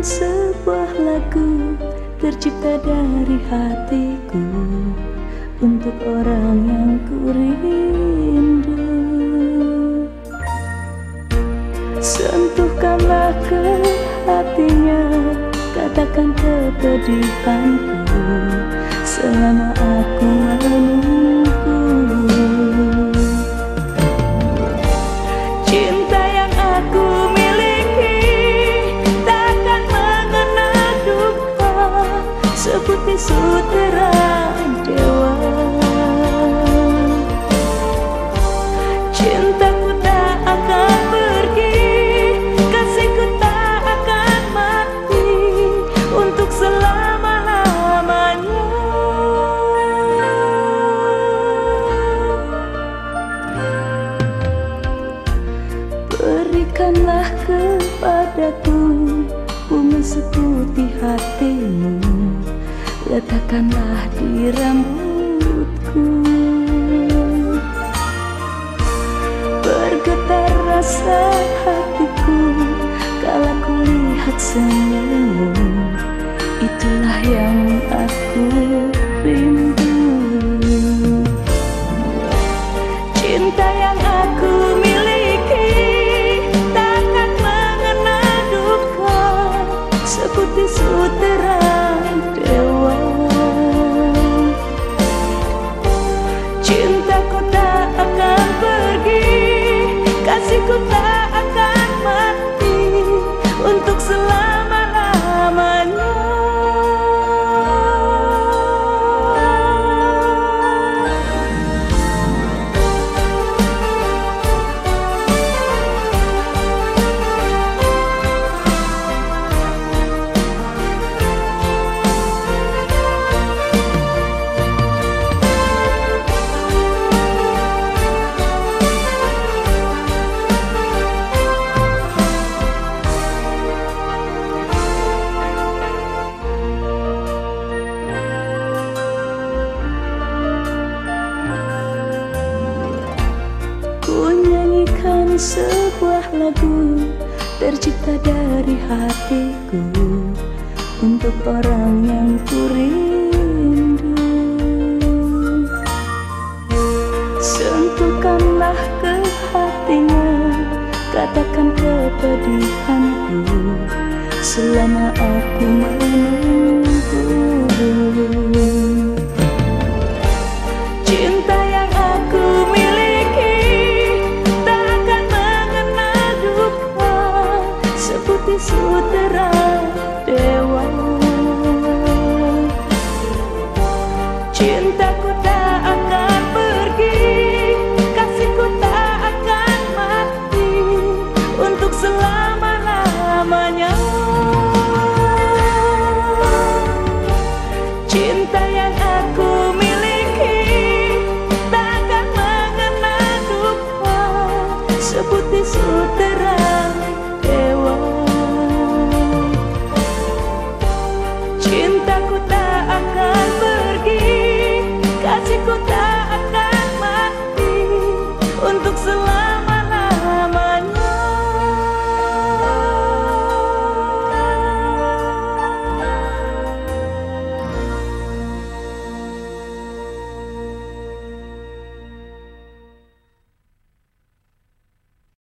sebuah lagu tercipta dari hatiku untuk orang yang ku rindu. Sentuhkanlah ke hatinya, katakan kepedihanku selama seperti sutera dewa. Cintaku tak akan pergi, kasihku tak akan mati untuk selama-lamanya. Berikanlah kepadaku bunga seputih hatimu Letakkanlah di rambutku. Bergetar rasa hatiku. Kala ku lihat senyummu Itulah yang aku rindu. Cinta yang aku miliki takkan mengenal duka. Seperti sutera sebuah lagu tercipta dari hatiku untuk orang yang ku rindu. Sentuhkanlah ke hatinya, katakan kepedihanku selama aku menunggu. Cinta seperti sutera dewa. Cintaku tak akan pergi, kasihku tak akan.